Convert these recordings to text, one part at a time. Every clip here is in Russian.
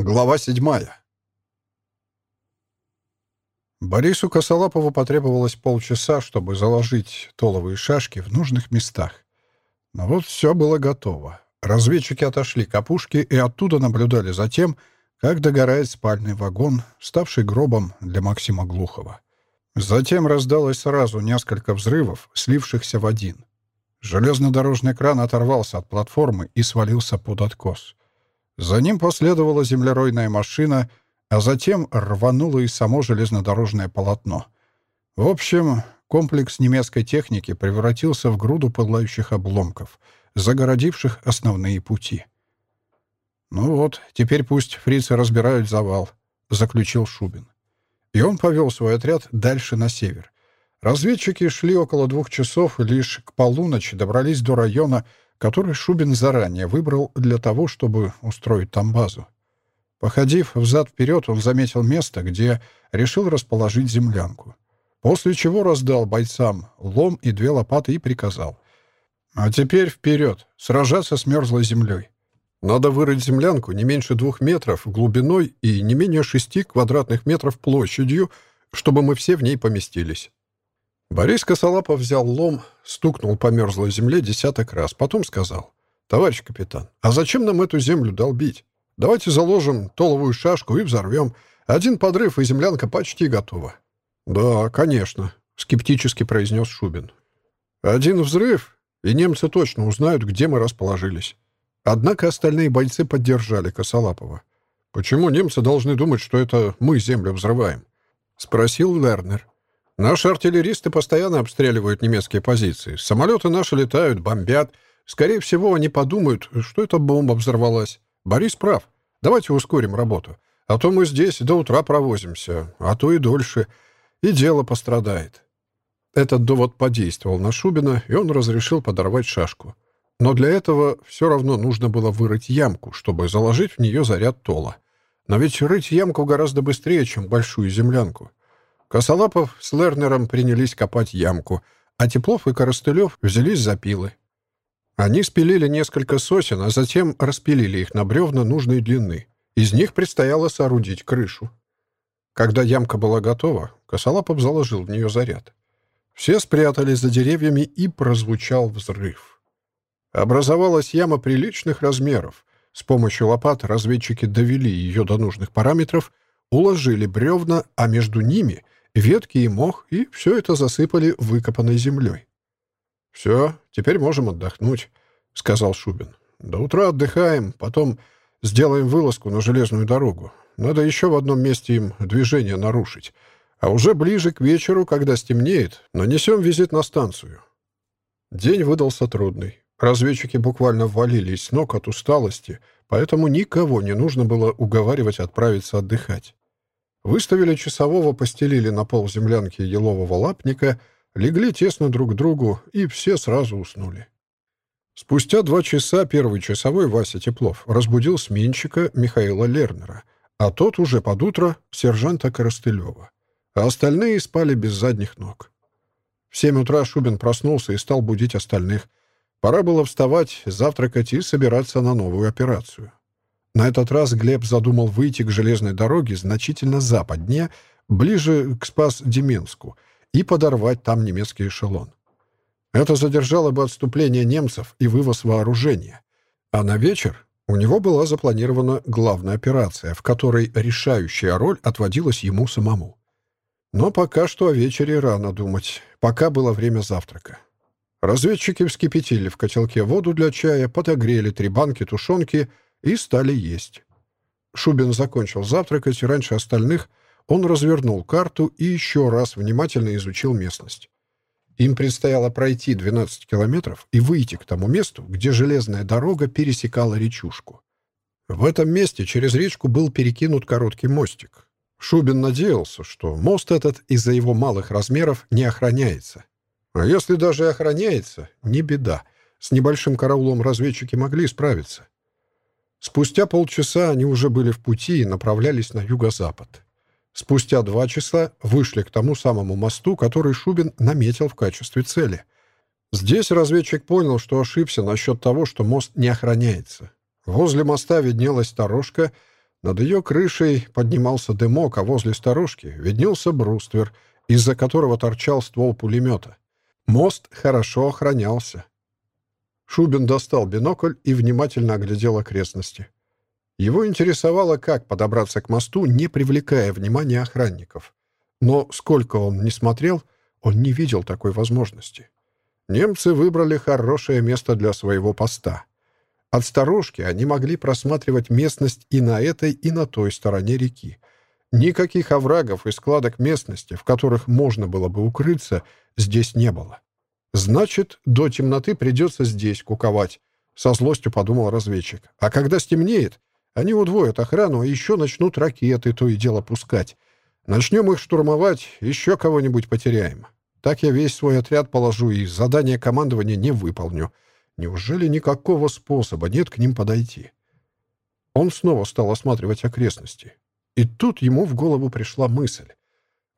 Глава седьмая. Борису Косолапову потребовалось полчаса, чтобы заложить толовые шашки в нужных местах. Но вот все было готово. Разведчики отошли к опушке и оттуда наблюдали за тем, как догорает спальный вагон, ставший гробом для Максима Глухова. Затем раздалось сразу несколько взрывов, слившихся в один. Железнодорожный кран оторвался от платформы и свалился под откос. За ним последовала землеройная машина, а затем рвануло и само железнодорожное полотно. В общем, комплекс немецкой техники превратился в груду пылающих обломков, загородивших основные пути. «Ну вот, теперь пусть фрицы разбирают завал», — заключил Шубин. И он повел свой отряд дальше на север. Разведчики шли около двух часов, лишь к полуночи добрались до района, который Шубин заранее выбрал для того, чтобы устроить там базу. Походив взад-вперед, он заметил место, где решил расположить землянку. После чего раздал бойцам лом и две лопаты и приказал. «А теперь вперед, сражаться с мерзлой землей. Надо вырыть землянку не меньше двух метров глубиной и не менее шести квадратных метров площадью, чтобы мы все в ней поместились. Борис Косолапов взял лом, стукнул по мерзлой земле десяток раз, потом сказал. «Товарищ капитан, а зачем нам эту землю долбить? Давайте заложим толовую шашку и взорвем. Один подрыв, и землянка почти готова». «Да, конечно», — скептически произнес Шубин. «Один взрыв, и немцы точно узнают, где мы расположились». Однако остальные бойцы поддержали Косолапова. «Почему немцы должны думать, что это мы землю взрываем?» — спросил Лернер. Наши артиллеристы постоянно обстреливают немецкие позиции. Самолеты наши летают, бомбят. Скорее всего, они подумают, что эта бомба взорвалась. Борис прав. Давайте ускорим работу. А то мы здесь до утра провозимся, а то и дольше. И дело пострадает. Этот довод подействовал на Шубина, и он разрешил подорвать шашку. Но для этого все равно нужно было вырыть ямку, чтобы заложить в нее заряд тола. Но ведь рыть ямку гораздо быстрее, чем большую землянку. Косолапов с Лернером принялись копать ямку, а Теплов и Коростылев взялись за пилы. Они спилили несколько сосен, а затем распилили их на бревна нужной длины. Из них предстояло соорудить крышу. Когда ямка была готова, Косолапов заложил в нее заряд. Все спрятались за деревьями, и прозвучал взрыв. Образовалась яма приличных размеров. С помощью лопат разведчики довели ее до нужных параметров, уложили бревна, а между ними ветки и мох, и все это засыпали выкопанной землей. «Все, теперь можем отдохнуть», — сказал Шубин. «До утра отдыхаем, потом сделаем вылазку на железную дорогу. Надо еще в одном месте им движение нарушить. А уже ближе к вечеру, когда стемнеет, нанесем визит на станцию». День выдался трудный. Разведчики буквально ввалились с ног от усталости, поэтому никого не нужно было уговаривать отправиться отдыхать. Выставили часового, постелили на пол землянки елового лапника, легли тесно друг к другу, и все сразу уснули. Спустя два часа первый часовой Вася Теплов разбудил сменщика Михаила Лернера, а тот уже под утро сержанта Коростылева. А остальные спали без задних ног. В семь утра Шубин проснулся и стал будить остальных. Пора было вставать, завтракать и собираться на новую операцию. На этот раз Глеб задумал выйти к железной дороге значительно западнее, ближе к Спас-Деменску, и подорвать там немецкий эшелон. Это задержало бы отступление немцев и вывоз вооружения. А на вечер у него была запланирована главная операция, в которой решающая роль отводилась ему самому. Но пока что о вечере рано думать, пока было время завтрака. Разведчики вскипятили в котелке воду для чая, подогрели три банки тушенки — и стали есть. Шубин закончил завтракать, раньше остальных он развернул карту и еще раз внимательно изучил местность. Им предстояло пройти 12 километров и выйти к тому месту, где железная дорога пересекала речушку. В этом месте через речку был перекинут короткий мостик. Шубин надеялся, что мост этот из-за его малых размеров не охраняется. А если даже охраняется, не беда. С небольшим караулом разведчики могли справиться. Спустя полчаса они уже были в пути и направлялись на юго-запад. Спустя два часа вышли к тому самому мосту, который Шубин наметил в качестве цели. Здесь разведчик понял, что ошибся насчет того, что мост не охраняется. Возле моста виднелась сторожка, Над ее крышей поднимался дымок, а возле сторожки виднелся бруствер, из-за которого торчал ствол пулемета. Мост хорошо охранялся. Шубин достал бинокль и внимательно оглядел окрестности. Его интересовало, как подобраться к мосту, не привлекая внимания охранников. Но сколько он не смотрел, он не видел такой возможности. Немцы выбрали хорошее место для своего поста. От сторожки они могли просматривать местность и на этой, и на той стороне реки. Никаких оврагов и складок местности, в которых можно было бы укрыться, здесь не было. Значит, до темноты придется здесь куковать, со злостью подумал разведчик. А когда стемнеет, они удвоят охрану, а еще начнут ракеты то и дело пускать. Начнем их штурмовать, еще кого-нибудь потеряем. Так я весь свой отряд положу и задание командования не выполню. Неужели никакого способа нет к ним подойти? Он снова стал осматривать окрестности. И тут ему в голову пришла мысль.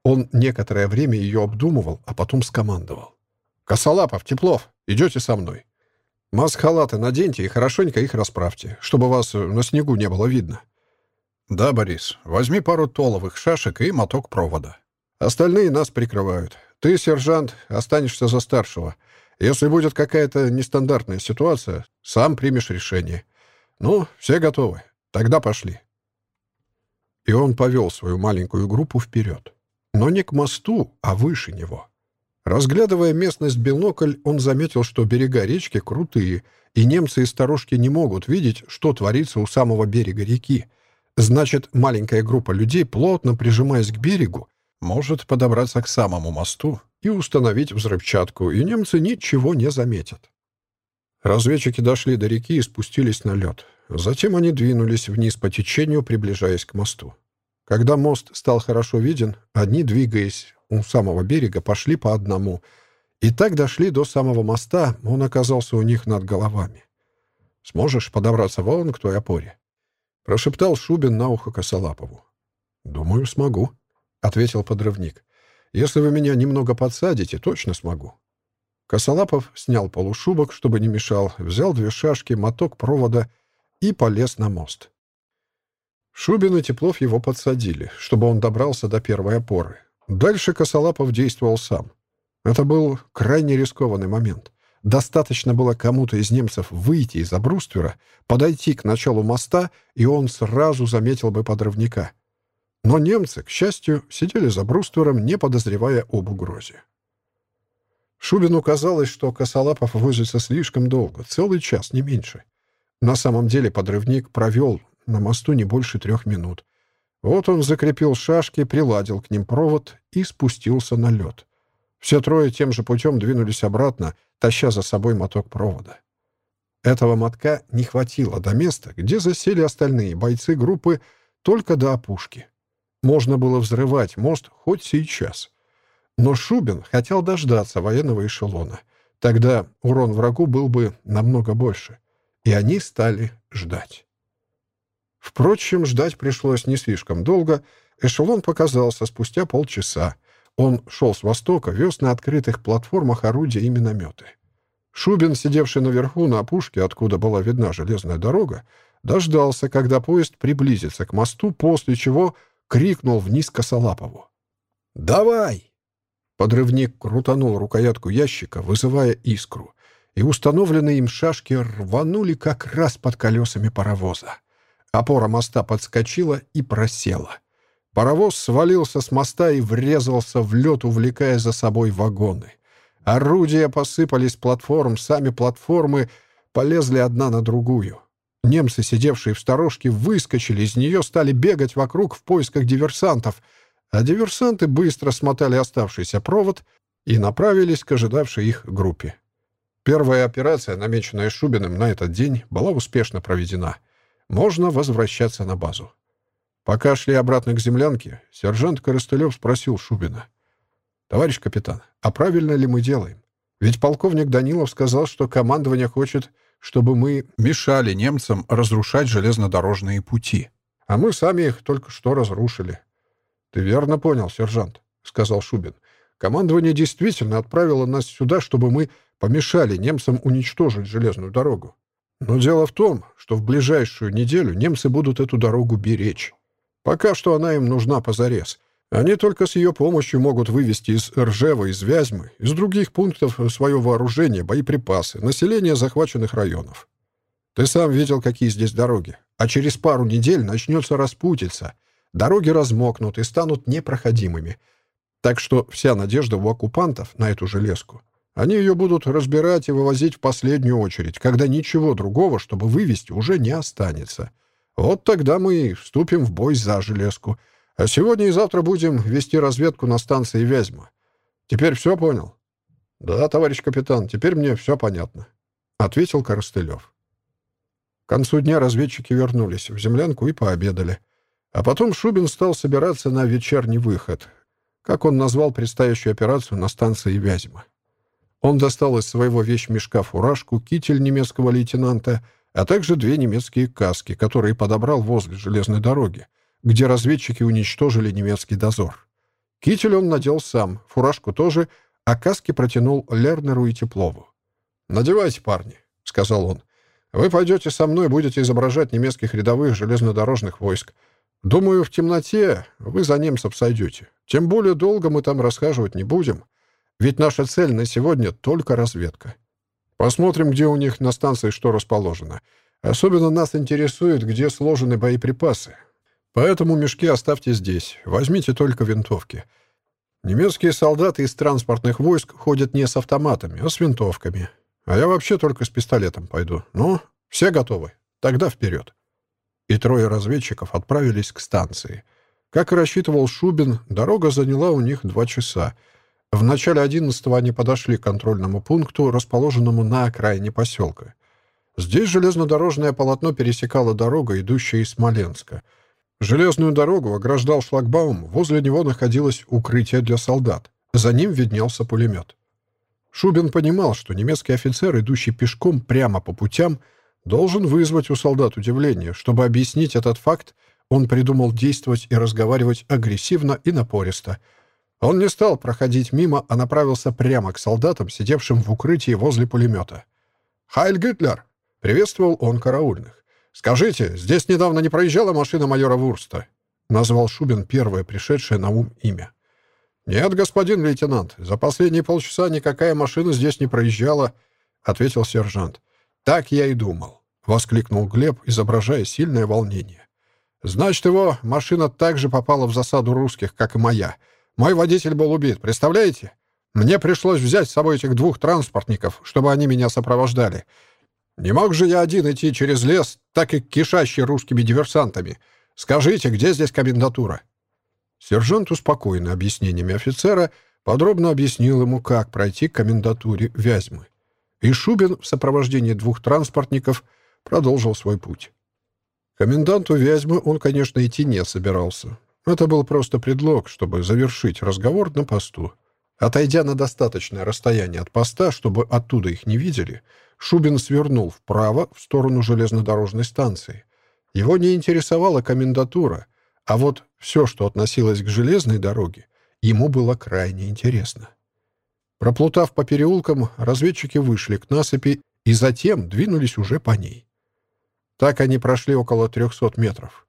Он некоторое время ее обдумывал, а потом скомандовал. «Косолапов, Теплов, идете со мной. Маск-халаты наденьте и хорошенько их расправьте, чтобы вас на снегу не было видно. Да, Борис, возьми пару толовых шашек и моток провода. Остальные нас прикрывают. Ты, сержант, останешься за старшего. Если будет какая-то нестандартная ситуация, сам примешь решение. Ну, все готовы. Тогда пошли. И он повел свою маленькую группу вперед. Но не к мосту, а выше него. Разглядывая местность бинокль, он заметил, что берега речки крутые, и немцы из сторожки не могут видеть, что творится у самого берега реки. Значит, маленькая группа людей, плотно прижимаясь к берегу, может подобраться к самому мосту и установить взрывчатку, и немцы ничего не заметят. Разведчики дошли до реки и спустились на лед. Затем они двинулись вниз по течению, приближаясь к мосту. Когда мост стал хорошо виден, одни, двигаясь у самого берега, пошли по одному. И так дошли до самого моста, он оказался у них над головами. «Сможешь подобраться вон к той опоре?» — прошептал Шубин на ухо Косолапову. «Думаю, смогу», — ответил подрывник. «Если вы меня немного подсадите, точно смогу». Косолапов снял полушубок, чтобы не мешал, взял две шашки, моток провода и полез на мост. Шубин и Теплов его подсадили, чтобы он добрался до первой опоры. Дальше Косолапов действовал сам. Это был крайне рискованный момент. Достаточно было кому-то из немцев выйти из бруствера, подойти к началу моста, и он сразу заметил бы подрывника. Но немцы, к счастью, сидели за бруствером, не подозревая об угрозе. Шубину казалось, что Косолапов возится слишком долго, целый час, не меньше. На самом деле подрывник провел на мосту не больше трех минут. Вот он закрепил шашки, приладил к ним провод и спустился на лед. Все трое тем же путем двинулись обратно, таща за собой моток провода. Этого мотка не хватило до места, где засели остальные бойцы группы, только до опушки. Можно было взрывать мост хоть сейчас. Но Шубин хотел дождаться военного эшелона. Тогда урон врагу был бы намного больше. И они стали ждать. Впрочем, ждать пришлось не слишком долго. Эшелон показался спустя полчаса. Он шел с востока, вез на открытых платформах орудия и минометы. Шубин, сидевший наверху на опушке, откуда была видна железная дорога, дождался, когда поезд приблизится к мосту, после чего крикнул вниз Косолапову. «Давай!» Подрывник крутанул рукоятку ящика, вызывая искру, и установленные им шашки рванули как раз под колесами паровоза. Опора моста подскочила и просела. Паровоз свалился с моста и врезался в лед, увлекая за собой вагоны. Орудия посыпались с платформ, сами платформы полезли одна на другую. Немцы, сидевшие в сторожке, выскочили из нее, стали бегать вокруг в поисках диверсантов, а диверсанты быстро смотали оставшийся провод и направились к ожидавшей их группе. Первая операция, намеченная Шубиным на этот день, была успешно проведена — можно возвращаться на базу. Пока шли обратно к землянке, сержант Коростылев спросил Шубина. «Товарищ капитан, а правильно ли мы делаем? Ведь полковник Данилов сказал, что командование хочет, чтобы мы мешали немцам разрушать железнодорожные пути. А мы сами их только что разрушили». «Ты верно понял, сержант», — сказал Шубин. «Командование действительно отправило нас сюда, чтобы мы помешали немцам уничтожить железную дорогу. Но дело в том, что в ближайшую неделю немцы будут эту дорогу беречь. Пока что она им нужна позарез. Они только с ее помощью могут вывести из Ржева, из Вязьмы, из других пунктов свое вооружение, боеприпасы, население захваченных районов. Ты сам видел, какие здесь дороги. А через пару недель начнется распутиться. Дороги размокнут и станут непроходимыми. Так что вся надежда у оккупантов на эту железку. Они ее будут разбирать и вывозить в последнюю очередь, когда ничего другого, чтобы вывести, уже не останется. Вот тогда мы и вступим в бой за железку. А сегодня и завтра будем вести разведку на станции Вязьма. Теперь все понял? Да, товарищ капитан, теперь мне все понятно, — ответил Коростылев. К концу дня разведчики вернулись в землянку и пообедали. А потом Шубин стал собираться на вечерний выход, как он назвал предстоящую операцию на станции Вязьма. Он достал из своего вещмешка фуражку, китель немецкого лейтенанта, а также две немецкие каски, которые подобрал возле железной дороги, где разведчики уничтожили немецкий дозор. Китель он надел сам, фуражку тоже, а каски протянул Лернеру и Теплову. «Надевайте, парни», — сказал он. «Вы пойдете со мной, будете изображать немецких рядовых железнодорожных войск. Думаю, в темноте вы за немцев сойдете. Тем более долго мы там расхаживать не будем. Ведь наша цель на сегодня — только разведка. Посмотрим, где у них на станции что расположено. Особенно нас интересует, где сложены боеприпасы. Поэтому мешки оставьте здесь. Возьмите только винтовки. Немецкие солдаты из транспортных войск ходят не с автоматами, а с винтовками. А я вообще только с пистолетом пойду. Ну, все готовы? Тогда вперед. И трое разведчиков отправились к станции. Как и рассчитывал Шубин, дорога заняла у них два часа — в начале 11-го они подошли к контрольному пункту, расположенному на окраине поселка. Здесь железнодорожное полотно пересекало дорогу, идущая из Смоленска. Железную дорогу ограждал шлагбаум, возле него находилось укрытие для солдат. За ним виднелся пулемет. Шубин понимал, что немецкий офицер, идущий пешком прямо по путям, должен вызвать у солдат удивление. Чтобы объяснить этот факт, он придумал действовать и разговаривать агрессивно и напористо — он не стал проходить мимо, а направился прямо к солдатам, сидевшим в укрытии возле пулемета. «Хайль Гитлер!» — приветствовал он караульных. «Скажите, здесь недавно не проезжала машина майора Вурста?» — назвал Шубин первое пришедшее на ум имя. «Нет, господин лейтенант, за последние полчаса никакая машина здесь не проезжала», — ответил сержант. «Так я и думал», — воскликнул Глеб, изображая сильное волнение. «Значит, его машина также попала в засаду русских, как и моя, мой водитель был убит, представляете? Мне пришлось взять с собой этих двух транспортников, чтобы они меня сопровождали. Не мог же я один идти через лес, так и кишащий русскими диверсантами. Скажите, где здесь комендатура?» Сержант, успокоенный объяснениями офицера, подробно объяснил ему, как пройти к комендатуре Вязьмы. И Шубин в сопровождении двух транспортников продолжил свой путь. коменданту Вязьмы он, конечно, идти не собирался. Это был просто предлог, чтобы завершить разговор на посту. Отойдя на достаточное расстояние от поста, чтобы оттуда их не видели, Шубин свернул вправо в сторону железнодорожной станции. Его не интересовала комендатура, а вот все, что относилось к железной дороге, ему было крайне интересно. Проплутав по переулкам, разведчики вышли к насыпи и затем двинулись уже по ней. Так они прошли около 300 метров.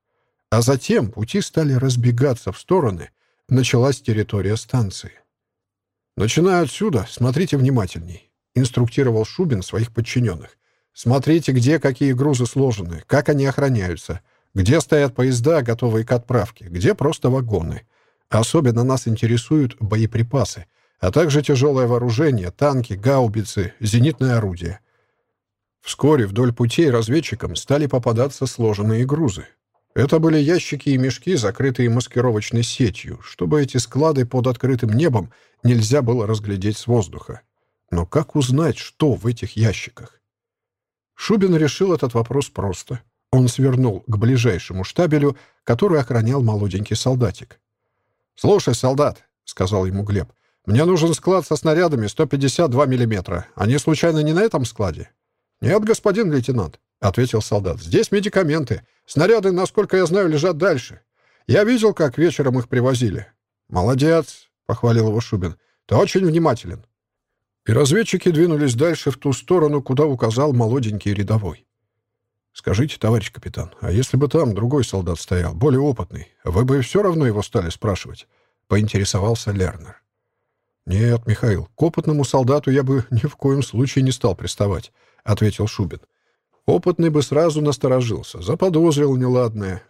А затем пути стали разбегаться в стороны, началась территория станции. «Начиная отсюда, смотрите внимательней», — инструктировал Шубин своих подчиненных. «Смотрите, где какие грузы сложены, как они охраняются, где стоят поезда, готовые к отправке, где просто вагоны. Особенно нас интересуют боеприпасы, а также тяжелое вооружение, танки, гаубицы, зенитное орудие». Вскоре вдоль путей разведчикам стали попадаться сложенные грузы. Это были ящики и мешки, закрытые маскировочной сетью, чтобы эти склады под открытым небом нельзя было разглядеть с воздуха. Но как узнать, что в этих ящиках? Шубин решил этот вопрос просто. Он свернул к ближайшему штабелю, который охранял молоденький солдатик. «Слушай, солдат», — сказал ему Глеб, — «мне нужен склад со снарядами 152 миллиметра. Они случайно не на этом складе?» «Нет, господин лейтенант», — ответил солдат. «Здесь медикаменты. Снаряды, насколько я знаю, лежат дальше. Я видел, как вечером их привозили». «Молодец», — похвалил его Шубин. «Ты очень внимателен». И разведчики двинулись дальше в ту сторону, куда указал молоденький рядовой. «Скажите, товарищ капитан, а если бы там другой солдат стоял, более опытный, вы бы все равно его стали спрашивать?» — поинтересовался Лернер. «Нет, Михаил, к опытному солдату я бы ни в коем случае не стал приставать», — ответил Шубин. «Опытный бы сразу насторожился, заподозрил неладное.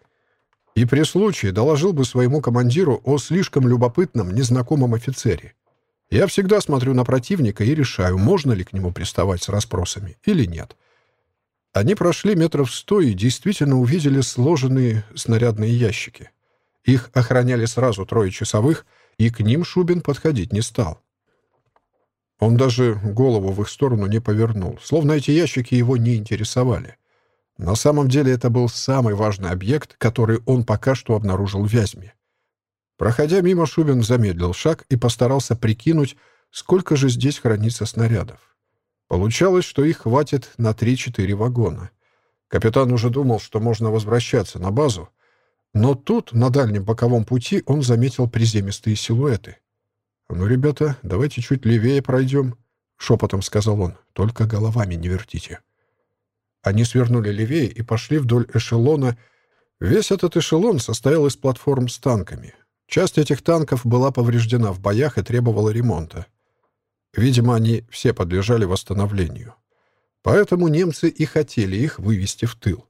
И при случае доложил бы своему командиру о слишком любопытном незнакомом офицере. Я всегда смотрю на противника и решаю, можно ли к нему приставать с расспросами или нет. Они прошли метров сто и действительно увидели сложенные снарядные ящики. Их охраняли сразу трое часовых, и к ним Шубин подходить не стал. Он даже голову в их сторону не повернул, словно эти ящики его не интересовали. На самом деле это был самый важный объект, который он пока что обнаружил в Вязьме. Проходя мимо, Шубин замедлил шаг и постарался прикинуть, сколько же здесь хранится снарядов. Получалось, что их хватит на 3-4 вагона. Капитан уже думал, что можно возвращаться на базу, но тут, на дальнем боковом пути, он заметил приземистые силуэты. «Ну, ребята, давайте чуть левее пройдем», — шепотом сказал он. «Только головами не вертите». Они свернули левее и пошли вдоль эшелона. Весь этот эшелон состоял из платформ с танками. Часть этих танков была повреждена в боях и требовала ремонта. Видимо, они все подлежали восстановлению. Поэтому немцы и хотели их вывести в тыл.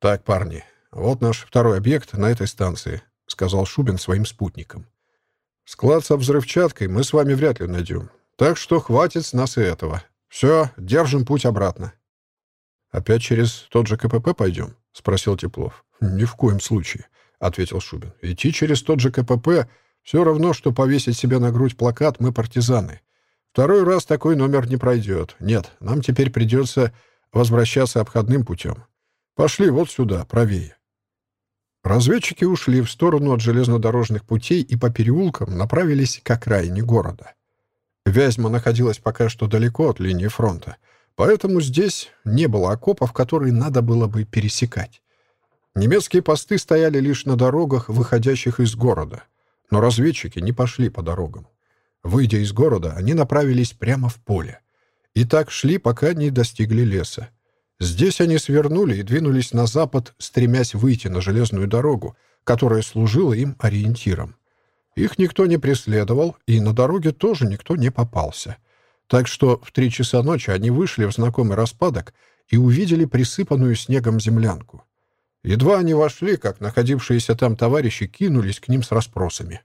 «Так, парни, вот наш второй объект на этой станции», — сказал Шубин своим спутникам. «Склад со взрывчаткой мы с вами вряд ли найдем. Так что хватит с нас и этого. Все, держим путь обратно». «Опять через тот же КПП пойдем?» — спросил Теплов. «Ни в коем случае», — ответил Шубин. «Идти через тот же КПП все равно, что повесить себе на грудь плакат «Мы партизаны». Второй раз такой номер не пройдет. Нет, нам теперь придется возвращаться обходным путем. Пошли вот сюда, правее. Разведчики ушли в сторону от железнодорожных путей и по переулкам направились к окраине города. Вязьма находилась пока что далеко от линии фронта, поэтому здесь не было окопов, которые надо было бы пересекать. Немецкие посты стояли лишь на дорогах, выходящих из города, но разведчики не пошли по дорогам. Выйдя из города, они направились прямо в поле. И так шли, пока не достигли леса. Здесь они свернули и двинулись на запад, стремясь выйти на железную дорогу, которая служила им ориентиром. Их никто не преследовал, и на дороге тоже никто не попался. Так что в три часа ночи они вышли в знакомый распадок и увидели присыпанную снегом землянку. Едва они вошли, как находившиеся там товарищи кинулись к ним с расспросами.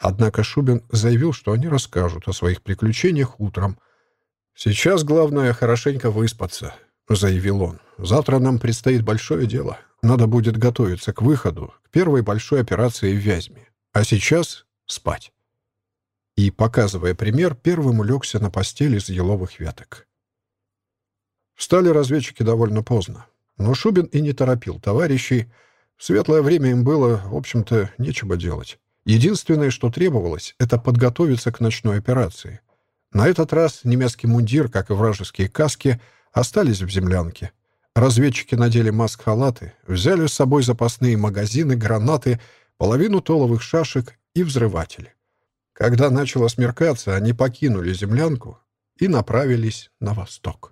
Однако Шубин заявил, что они расскажут о своих приключениях утром. «Сейчас главное хорошенько выспаться», — заявил он. «Завтра нам предстоит большое дело. Надо будет готовиться к выходу, к первой большой операции в Вязьме. А сейчас спать». И, показывая пример, первым улегся на постель из еловых веток. Встали разведчики довольно поздно. Но Шубин и не торопил товарищей. В светлое время им было, в общем-то, нечего делать. Единственное, что требовалось, это подготовиться к ночной операции. На этот раз немецкий мундир, как и вражеские каски, остались в землянке. Разведчики надели маск-халаты, взяли с собой запасные магазины, гранаты, половину толовых шашек и взрыватели. Когда начало смеркаться, они покинули землянку и направились на восток.